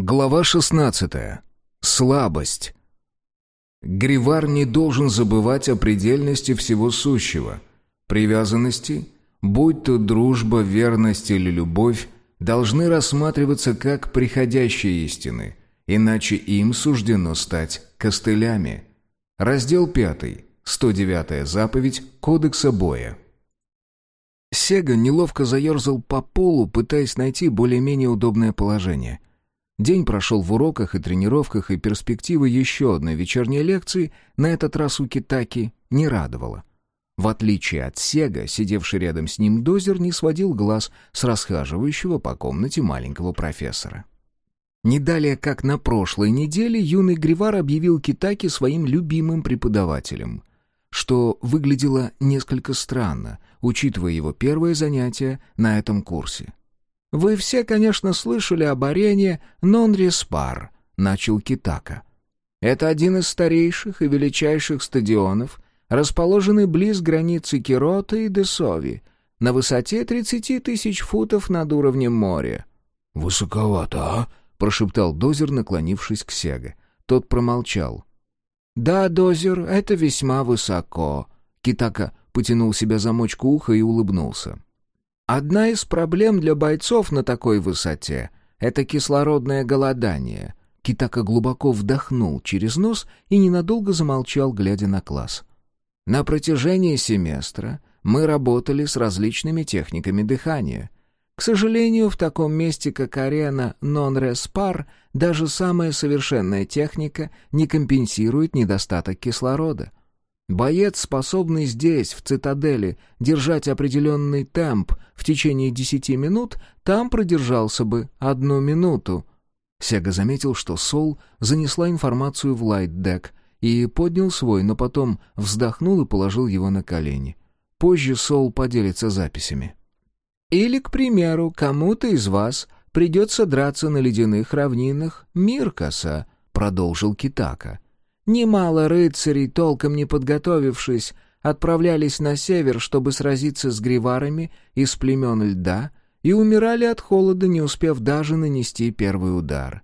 Глава 16. Слабость. Гривар не должен забывать о предельности всего сущего. Привязанности, будь то дружба, верность или любовь, должны рассматриваться как приходящие истины, иначе им суждено стать костылями. Раздел 5. 109 заповедь Кодекса боя. Сега неловко заерзал по полу, пытаясь найти более-менее удобное положение – День прошел в уроках и тренировках, и перспектива еще одной вечерней лекции, на этот раз у Китаки, не радовала. В отличие от Сега, сидевший рядом с ним дозер не сводил глаз с расхаживающего по комнате маленького профессора. Не далее, как на прошлой неделе, юный Гривар объявил Китаки своим любимым преподавателем, что выглядело несколько странно, учитывая его первое занятие на этом курсе. «Вы все, конечно, слышали об арене Нон-Респар», — начал Китака. «Это один из старейших и величайших стадионов, расположенный близ границы Кирота и Десови, на высоте 30 тысяч футов над уровнем моря». «Высоковато, а?» — прошептал Дозер, наклонившись к Сега. Тот промолчал. «Да, Дозер, это весьма высоко». Китака потянул себя замочку уха и улыбнулся. Одна из проблем для бойцов на такой высоте — это кислородное голодание. Китака глубоко вдохнул через нос и ненадолго замолчал, глядя на класс. На протяжении семестра мы работали с различными техниками дыхания. К сожалению, в таком месте, как арена нон-респар, даже самая совершенная техника не компенсирует недостаток кислорода. Боец, способный здесь, в цитадели, держать определенный темп в течение десяти минут, там продержался бы одну минуту. Сега заметил, что Сол занесла информацию в лайтдек и поднял свой, но потом вздохнул и положил его на колени. Позже Сол поделится записями. «Или, к примеру, кому-то из вас придется драться на ледяных равнинах Миркаса», — продолжил Китака. Немало рыцарей, толком не подготовившись, отправлялись на север, чтобы сразиться с гриварами из племен льда, и умирали от холода, не успев даже нанести первый удар.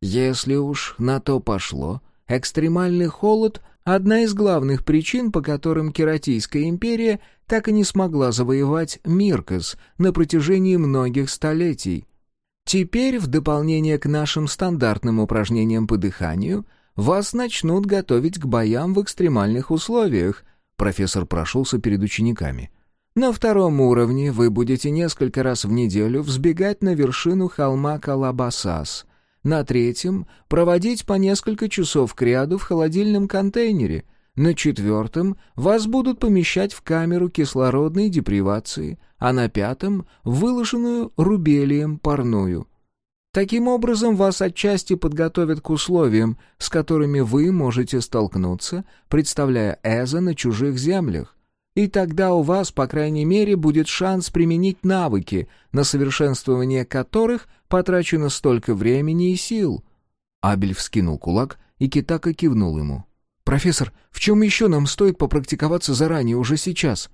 Если уж на то пошло, экстремальный холод — одна из главных причин, по которым Кератийская империя так и не смогла завоевать Миркос на протяжении многих столетий. Теперь, в дополнение к нашим стандартным упражнениям по дыханию — вас начнут готовить к боям в экстремальных условиях», — профессор прошелся перед учениками. «На втором уровне вы будете несколько раз в неделю взбегать на вершину холма Калабасас. На третьем — проводить по несколько часов кряду в холодильном контейнере. На четвертом вас будут помещать в камеру кислородной депривации, а на пятом — выложенную рубелием парную. Таким образом, вас отчасти подготовят к условиям, с которыми вы можете столкнуться, представляя Эза на чужих землях. И тогда у вас, по крайней мере, будет шанс применить навыки, на совершенствование которых потрачено столько времени и сил». Абель вскинул кулак, и Китака кивнул ему. «Профессор, в чем еще нам стоит попрактиковаться заранее, уже сейчас?»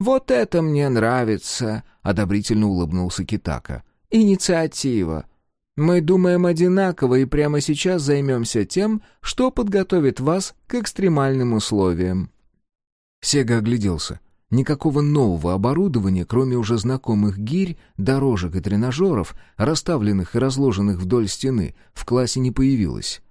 «Вот это мне нравится», — одобрительно улыбнулся Китака. «Инициатива. Мы думаем одинаково и прямо сейчас займемся тем, что подготовит вас к экстремальным условиям». Сега огляделся. Никакого нового оборудования, кроме уже знакомых гирь, дорожек и тренажеров, расставленных и разложенных вдоль стены, в классе не появилось.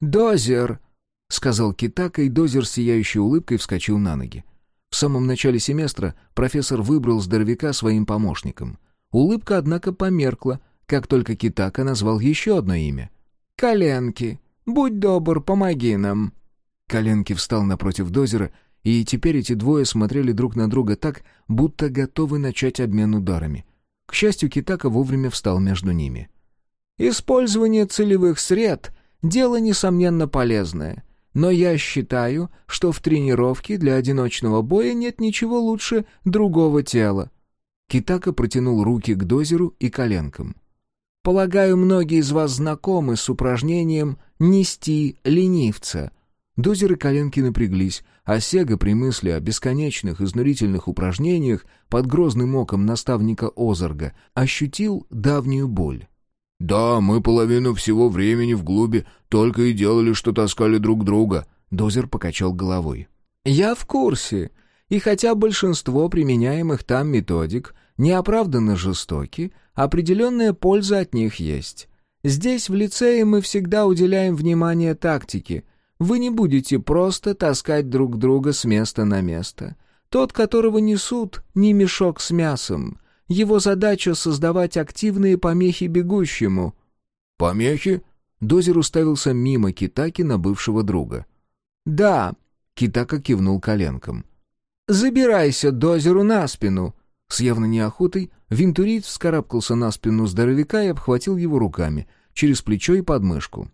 «Дозер!» — сказал Китака, и Дозер с сияющей улыбкой вскочил на ноги. В самом начале семестра профессор выбрал здоровяка своим помощником. Улыбка, однако, померкла — как только Китака назвал еще одно имя. «Коленки, будь добр, помоги нам». Коленки встал напротив дозера, и теперь эти двое смотрели друг на друга так, будто готовы начать обмен ударами. К счастью, Китака вовремя встал между ними. «Использование целевых сред — дело, несомненно, полезное». Но я считаю, что в тренировке для одиночного боя нет ничего лучше другого тела». Китака протянул руки к дозеру и коленкам. Полагаю, многие из вас знакомы с упражнением «нести ленивца». Дозеры коленки напряглись, а Сега при мысли о бесконечных изнурительных упражнениях под грозным оком наставника Озарга ощутил давнюю боль. «Да, мы половину всего времени в клубе только и делали, что таскали друг друга», — Дозер покачал головой. «Я в курсе. И хотя большинство применяемых там методик неоправданно жестоки, определенная польза от них есть. Здесь, в лицее, мы всегда уделяем внимание тактике. Вы не будете просто таскать друг друга с места на место. Тот, которого несут, не мешок с мясом. Его задача — создавать активные помехи бегущему». «Помехи?» Дозер уставился мимо Китаки на бывшего друга. «Да», — Китака кивнул коленком. «Забирайся Дозеру на спину!» С явно неохотой Винтурит вскарабкался на спину здоровяка и обхватил его руками, через плечо и подмышку.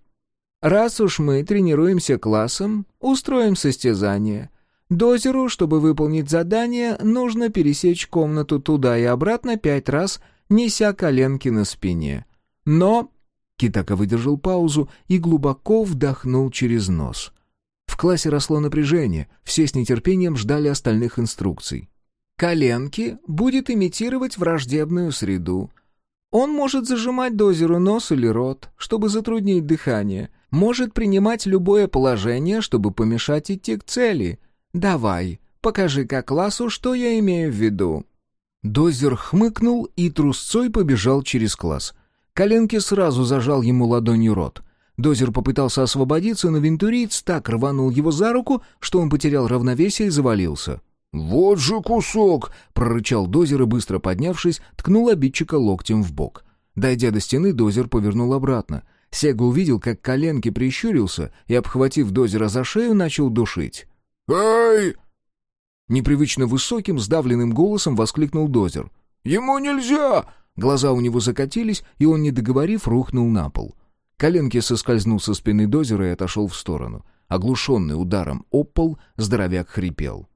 «Раз уж мы тренируемся классом, устроим состязание. Дозеру, чтобы выполнить задание, нужно пересечь комнату туда и обратно пять раз, неся коленки на спине. Но...» Китака выдержал паузу и глубоко вдохнул через нос. В классе росло напряжение, все с нетерпением ждали остальных инструкций. Коленки будет имитировать враждебную среду. Он может зажимать дозеру нос или рот, чтобы затруднить дыхание, может принимать любое положение, чтобы помешать идти к цели. Давай, покажи как классу, что я имею в виду». Дозер хмыкнул и трусцой побежал через класс. Коленки сразу зажал ему ладонью рот. Дозер попытался освободиться, но Вентуриц так рванул его за руку, что он потерял равновесие и завалился. «Вот же кусок!» — прорычал Дозер и, быстро поднявшись, ткнул обидчика локтем в бок. Дойдя до стены, Дозер повернул обратно. Сега увидел, как коленки прищурился и, обхватив Дозера за шею, начал душить. «Эй!» Непривычно высоким, сдавленным голосом воскликнул Дозер. «Ему нельзя!» Глаза у него закатились, и он, не договорив, рухнул на пол. Коленки соскользнул со спины Дозера и отошел в сторону. Оглушенный ударом об пол, здоровяк хрипел.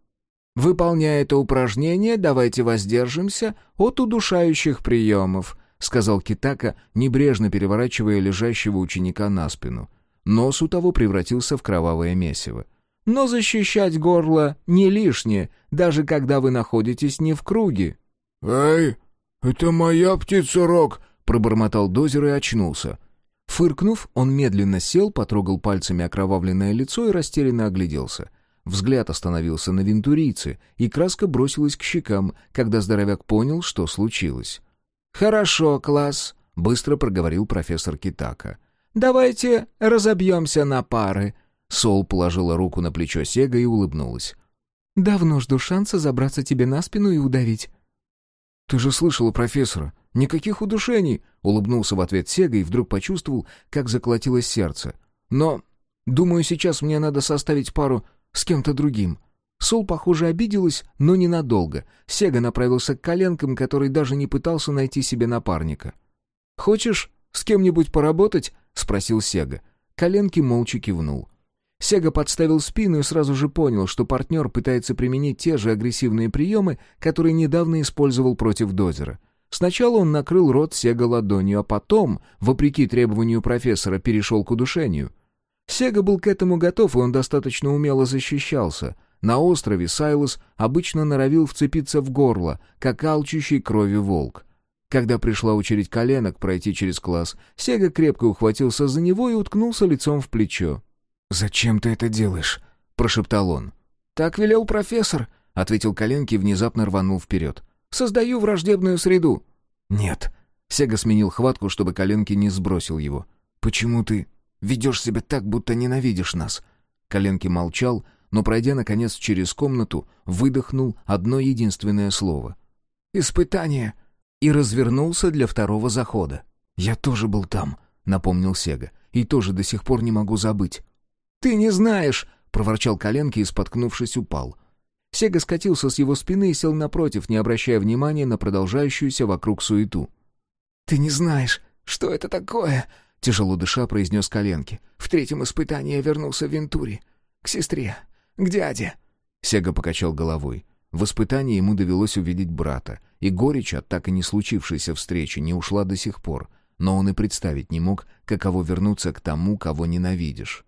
«Выполняя это упражнение, давайте воздержимся от удушающих приемов», сказал Китака, небрежно переворачивая лежащего ученика на спину. Нос у того превратился в кровавое месиво. «Но защищать горло не лишнее, даже когда вы находитесь не в круге». «Эй, это моя птица-рог!» — пробормотал Дозер и очнулся. Фыркнув, он медленно сел, потрогал пальцами окровавленное лицо и растерянно огляделся — Взгляд остановился на вентурийце, и краска бросилась к щекам, когда здоровяк понял, что случилось. «Хорошо, класс», — быстро проговорил профессор Китака. «Давайте разобьемся на пары». Сол положила руку на плечо Сега и улыбнулась. «Давно жду шанса забраться тебе на спину и удавить». «Ты же слышала профессора. Никаких удушений!» — улыбнулся в ответ Сега и вдруг почувствовал, как заколотилось сердце. «Но, думаю, сейчас мне надо составить пару с кем-то другим. Сол, похоже, обиделась, но ненадолго. Сега направился к коленкам, который даже не пытался найти себе напарника. «Хочешь с кем-нибудь поработать?» — спросил Сега. Коленки молча кивнул. Сега подставил спину и сразу же понял, что партнер пытается применить те же агрессивные приемы, которые недавно использовал против Дозера. Сначала он накрыл рот Сега ладонью, а потом, вопреки требованию профессора, перешел к удушению — Сега был к этому готов, и он достаточно умело защищался. На острове Сайлос обычно норовил вцепиться в горло, как алчущий крови волк. Когда пришла очередь коленок пройти через класс, Сега крепко ухватился за него и уткнулся лицом в плечо. «Зачем ты это делаешь?» — прошептал он. «Так велел профессор», — ответил коленки и внезапно рванул вперед. «Создаю враждебную среду». «Нет». Сега сменил хватку, чтобы коленки не сбросил его. «Почему ты Ведешь себя так, будто ненавидишь нас». Коленки молчал, но, пройдя, наконец, через комнату, выдохнул одно единственное слово. «Испытание!» и развернулся для второго захода. «Я тоже был там», — напомнил Сега, — «и тоже до сих пор не могу забыть». «Ты не знаешь!» — проворчал Коленки и, споткнувшись, упал. Сега скатился с его спины и сел напротив, не обращая внимания на продолжающуюся вокруг суету. «Ты не знаешь, что это такое!» Тяжело дыша произнес коленки. «В третьем испытании я вернулся в Вентури. К сестре. К дяде». Сега покачал головой. В испытании ему довелось увидеть брата, и горечь от так и не случившейся встречи не ушла до сих пор, но он и представить не мог, каково вернуться к тому, кого ненавидишь.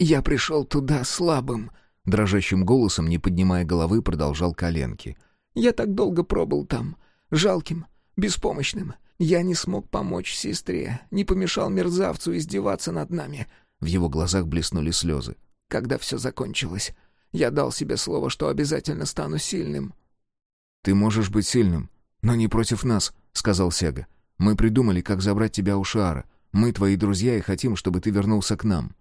«Я пришел туда слабым», — дрожащим голосом, не поднимая головы, продолжал коленки. «Я так долго пробыл там, жалким, беспомощным, Я не смог помочь сестре, не помешал мерзавцу издеваться над нами». В его глазах блеснули слезы. «Когда все закончилось, я дал себе слово, что обязательно стану сильным». «Ты можешь быть сильным, но не против нас», — сказал Сега. «Мы придумали, как забрать тебя у Шиара. Мы твои друзья и хотим, чтобы ты вернулся к нам».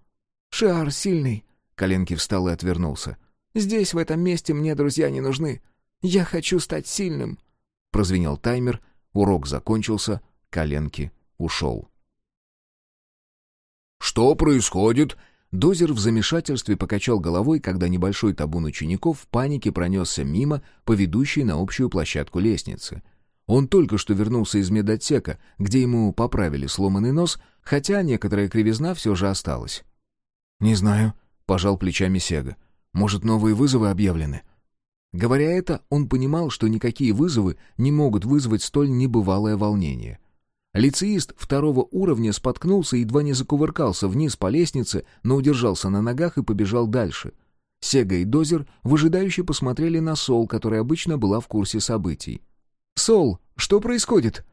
«Шиар сильный», — Коленки встал и отвернулся. «Здесь, в этом месте, мне друзья не нужны. Я хочу стать сильным». Прозвенел таймер, урок закончился, Коленки ушел. «Что происходит?» Дозер в замешательстве покачал головой, когда небольшой табун учеников в панике пронесся мимо по ведущей на общую площадку лестницы. Он только что вернулся из медотсека, где ему поправили сломанный нос, хотя некоторая кривизна все же осталась. «Не знаю», — пожал плечами Сега. «Может, новые вызовы объявлены?» Говоря это, он понимал, что никакие вызовы не могут вызвать столь небывалое волнение. Лицеист второго уровня споткнулся и едва не закувыркался вниз по лестнице, но удержался на ногах и побежал дальше. Сега и Дозер выжидающе посмотрели на Сол, которая обычно была в курсе событий. «Сол, что происходит?»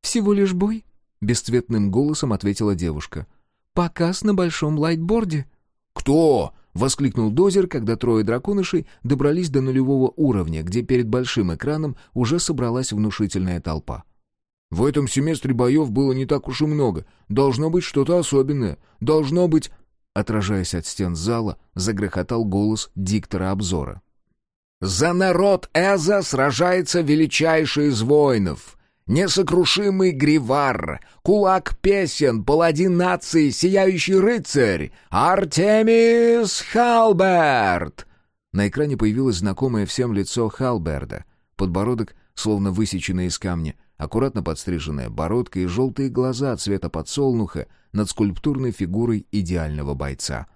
«Всего лишь бой», — бесцветным голосом ответила девушка. «Показ на большом лайтборде». «Кто?» — воскликнул Дозер, когда трое драконышей добрались до нулевого уровня, где перед большим экраном уже собралась внушительная толпа. В этом семестре боев было не так уж и много. Должно быть что-то особенное. Должно быть...» Отражаясь от стен зала, загрохотал голос диктора обзора. «За народ Эза сражается величайший из воинов, несокрушимый Гривар, кулак песен, паладин нации, сияющий рыцарь, Артемис Халберт!» На экране появилось знакомое всем лицо Халберда. Подбородок, словно высеченный из камня, аккуратно подстриженная бородка и желтые глаза цвета подсолнуха над скульптурной фигурой идеального бойца.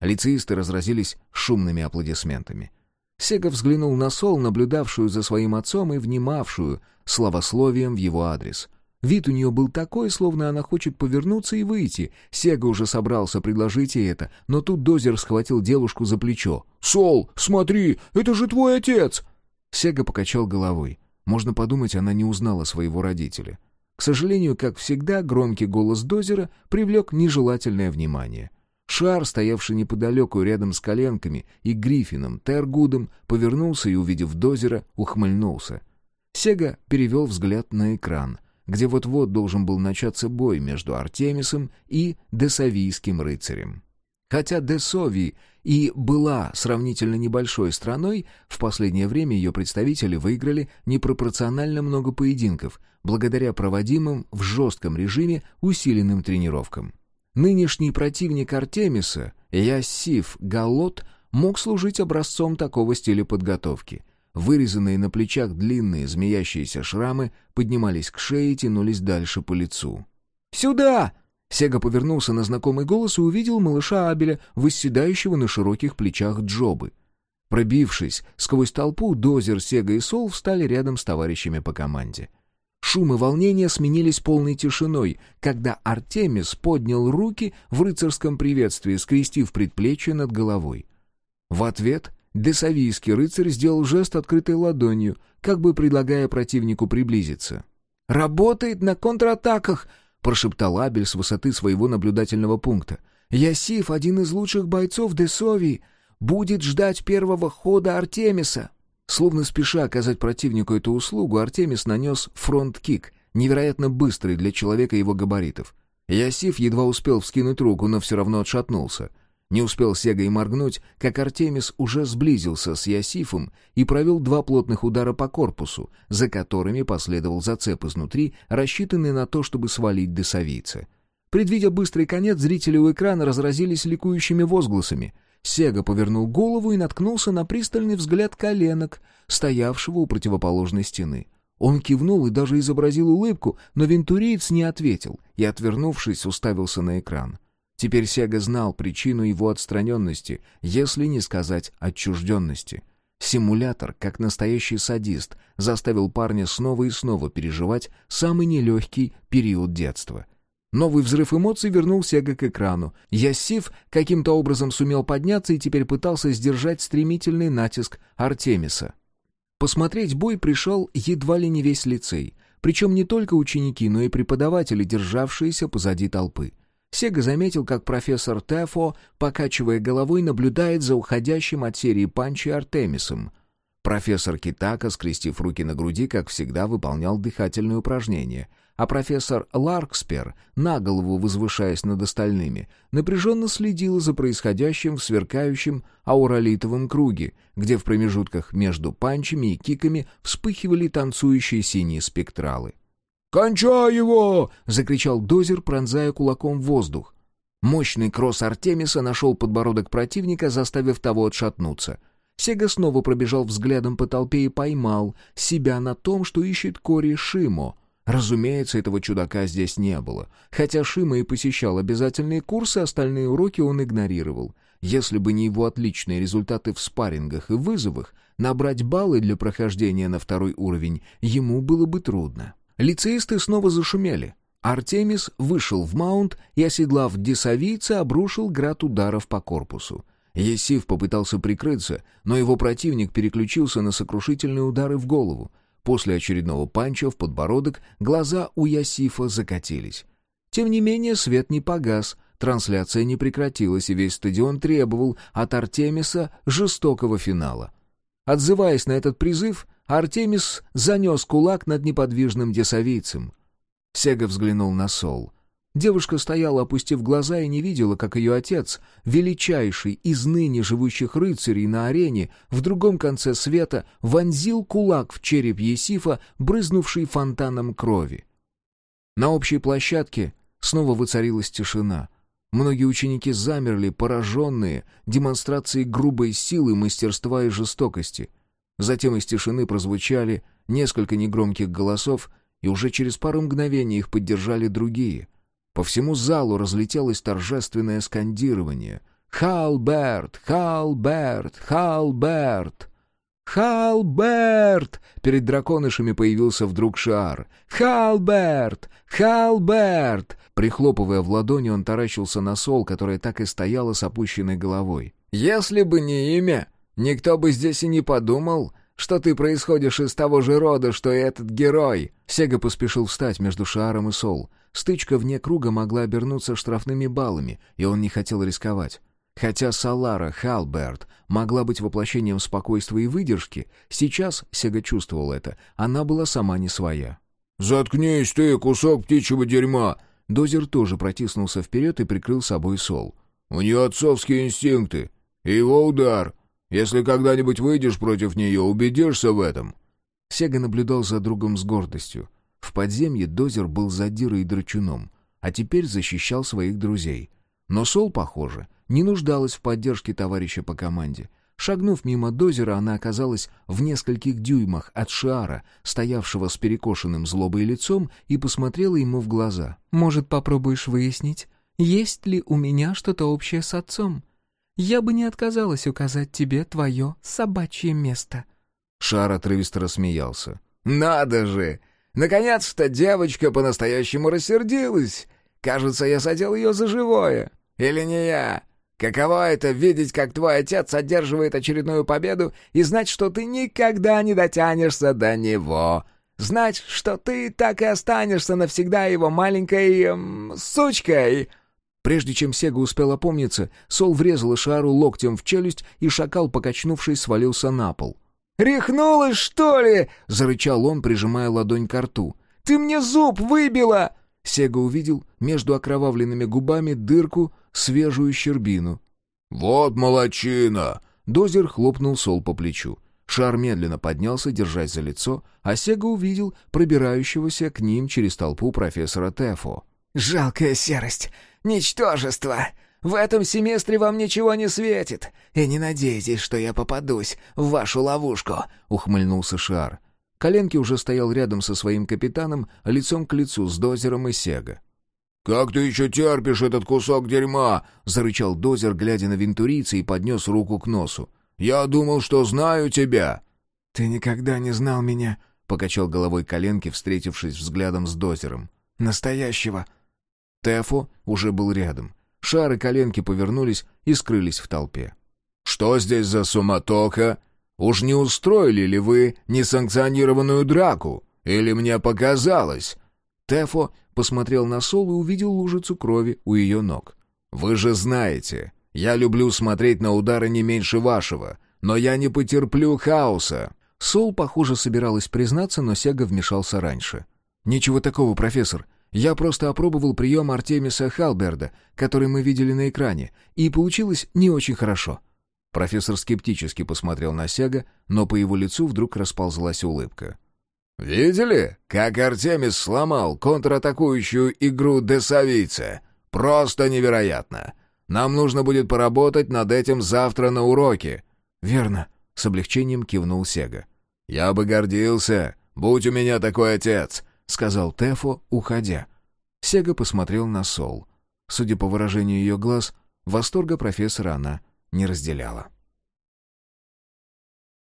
Лицеисты разразились шумными аплодисментами. Сега взглянул на Сол, наблюдавшую за своим отцом и внимавшую словословием в его адрес. Вид у нее был такой, словно она хочет повернуться и выйти. Сега уже собрался предложить ей это, но тут Дозер схватил девушку за плечо. «Сол, смотри, это же твой отец!» Сега покачал головой. Можно подумать, она не узнала своего родителя. К сожалению, как всегда, громкий голос Дозера привлек нежелательное внимание. Шар, стоявший неподалеку рядом с коленками и Гриффином Тергудом, повернулся и, увидев Дозера, ухмыльнулся. Сега перевел взгляд на экран, где вот-вот должен был начаться бой между Артемисом и Десавийским рыцарем. Хотя Десови и была сравнительно небольшой страной, в последнее время ее представители выиграли непропорционально много поединков, благодаря проводимым в жестком режиме усиленным тренировкам. Нынешний противник Артемиса, Ясиф Галот, мог служить образцом такого стиля подготовки. Вырезанные на плечах длинные змеящиеся шрамы поднимались к шее и тянулись дальше по лицу. «Сюда!» Сега повернулся на знакомый голос и увидел малыша Абеля, восседающего на широких плечах Джобы. Пробившись сквозь толпу, Дозер, Сега и Сол встали рядом с товарищами по команде. Шум и волнение сменились полной тишиной, когда Артемис поднял руки в рыцарском приветствии, скрестив предплечье над головой. В ответ Десавийский рыцарь сделал жест открытой ладонью, как бы предлагая противнику приблизиться. «Работает на контратаках!» — прошептал Абель с высоты своего наблюдательного пункта. «Ясиф, один из лучших бойцов Десовии, будет ждать первого хода Артемиса». Словно спеша оказать противнику эту услугу, Артемис нанес фронт-кик, невероятно быстрый для человека его габаритов. Ясиф едва успел вскинуть руку, но все равно отшатнулся. Не успел Сега и моргнуть, как Артемис уже сблизился с Ясифом и провел два плотных удара по корпусу, за которыми последовал зацеп изнутри, рассчитанный на то, чтобы свалить десавийца. Предвидя быстрый конец, зрители у экрана разразились ликующими возгласами. Сега повернул голову и наткнулся на пристальный взгляд коленок, стоявшего у противоположной стены. Он кивнул и даже изобразил улыбку, но вентуриец не ответил и, отвернувшись, уставился на экран. Теперь Сега знал причину его отстраненности, если не сказать отчужденности. Симулятор, как настоящий садист, заставил парня снова и снова переживать самый нелегкий период детства. Новый взрыв эмоций вернул Сега к экрану. Ясив каким-то образом сумел подняться и теперь пытался сдержать стремительный натиск Артемиса. Посмотреть бой пришел едва ли не весь лицей — Причем не только ученики, но и преподаватели, державшиеся позади толпы. Сега заметил, как профессор Тефо, покачивая головой, наблюдает за уходящим от серии панчи Артемисом. Профессор Китака, скрестив руки на груди, как всегда, выполнял дыхательные упражнения, а профессор Ларкспер, на голову возвышаясь над остальными, напряженно следил за происходящим в сверкающем ауралитовом круге, где в промежутках между панчами и киками вспыхивали танцующие синие спектралы. «Кончай его!» — закричал Дозер, пронзая кулаком воздух. Мощный кросс Артемиса нашел подбородок противника, заставив того отшатнуться. Сега снова пробежал взглядом по толпе и поймал себя на том, что ищет Кори Шимо. Разумеется, этого чудака здесь не было. Хотя Шима и посещал обязательные курсы, остальные уроки он игнорировал. Если бы не его отличные результаты в спаррингах и вызовах, набрать баллы для прохождения на второй уровень ему было бы трудно. Лицеисты снова зашумели. Артемис вышел в маунт и, оседлав десавийца, обрушил град ударов по корпусу. Есиф попытался прикрыться, но его противник переключился на сокрушительные удары в голову. После очередного панча в подбородок глаза у Ясифа закатились. Тем не менее свет не погас, трансляция не прекратилась, и весь стадион требовал от Артемиса жестокого финала. Отзываясь на этот призыв, Артемис занес кулак над неподвижным десавийцем. Сега взглянул на Сол. Девушка стояла, опустив глаза, и не видела, как ее отец, величайший из ныне живущих рыцарей на арене, в другом конце света вонзил кулак в череп Есифа, брызнувший фонтаном крови. На общей площадке снова воцарилась тишина. Многие ученики замерли, пораженные демонстрацией грубой силы, мастерства и жестокости — Затем из тишины прозвучали несколько негромких голосов, и уже через пару мгновений их поддержали другие. По всему залу разлетелось торжественное скандирование. «Халберт! Халберт! Халберт!» «Халберт!» Перед драконышами появился вдруг Шар. «Халберт! Халберт!» Прихлопывая в ладони, он таращился на Сол, которая так и стояла с опущенной головой. «Если бы не имя, Никто бы здесь и не подумал, что ты происходишь из того же рода, что и этот герой!» Сега поспешил встать между Шааром и Сол. Стычка вне круга могла обернуться штрафными баллами, и он не хотел рисковать. Хотя Салара Халберт могла быть воплощением спокойствия и выдержки, сейчас Сега чувствовал это, она была сама не своя. «Заткнись ты, кусок птичьего дерьма!» Дозер тоже протиснулся вперед и прикрыл собой Сол. «У нее отцовские инстинкты. И его удар. Если когда-нибудь выйдешь против нее, убедишься в этом». Сега наблюдал за другом с гордостью. В подземье Дозер был задирой и драчуном, а теперь защищал своих друзей. Но Сол, похоже, не нуждалась в поддержке товарища по команде. Шагнув мимо Дозера, она оказалась в нескольких дюймах от Шиара, стоявшего с перекошенным злобой лицом, и посмотрела ему в глаза. «Может, попробуешь выяснить, есть ли у меня что-то общее с отцом?» Я бы не отказалась указать тебе твое собачье место». Шар отрывисто рассмеялся. «Надо же! Наконец-то девочка по-настоящему рассердилась! Кажется, я задел ее за живое. Или не я? Каково это — видеть, как твой отец одерживает очередную победу и знать, что ты никогда не дотянешься до него?» Знать, что ты так и останешься навсегда его маленькой... Эм, сучкой!» Прежде чем Сега успел опомниться, Сол врезал Шару локтем в челюсть, и шакал, покачнувшись, свалился на пол. «Рехнулась, что ли?» — зарычал он, прижимая ладонь к рту. «Ты мне зуб выбила!» Сега увидел между окровавленными губами дырку, свежую щербину. «Вот молочина!» Дозер хлопнул Сол по плечу. Шар медленно поднялся, держась за лицо, а Сега увидел пробирающегося к ним через толпу профессора Тефо. «Жалкая серость! Ничтожество! В этом семестре вам ничего не светит! И не надейтесь, что я попадусь в вашу ловушку!» — ухмыльнулся Шар. Коленки уже стоял рядом со своим капитаном, лицом к лицу с Дозером и Сега. «Как ты еще терпишь этот кусок дерьма?» — зарычал Дозер, глядя на вентурийца и поднес руку к носу. «Я думал, что знаю тебя!» «Ты никогда не знал меня», — покачал головой коленки, встретившись взглядом с Дозером. «Настоящего. Тефо уже был рядом. Шары коленки повернулись и скрылись в толпе. «Что здесь за суматоха? Уж не устроили ли вы несанкционированную драку? Или мне показалось?» Тефо посмотрел на Сол и увидел лужицу крови у ее ног. «Вы же знаете, я люблю смотреть на удары не меньше вашего, но я не потерплю хаоса». Сол, похоже, собиралась признаться, но Сега вмешался раньше. «Ничего такого, профессор. Я просто опробовал прием Артемиса Халберда, который мы видели на экране, и получилось не очень хорошо». Профессор скептически посмотрел на Сега, но по его лицу вдруг расползлась улыбка. «Видели, как Артемис сломал контратакующую игру Десавица? Просто невероятно! Нам нужно будет поработать над этим завтра на уроке». «Верно», — с облегчением кивнул Сега. «Я бы гордился, будь у меня такой отец», — сказал Тефо, уходя. Сега посмотрел на Сол. Судя по выражению ее глаз, восторга профессора она не разделяла.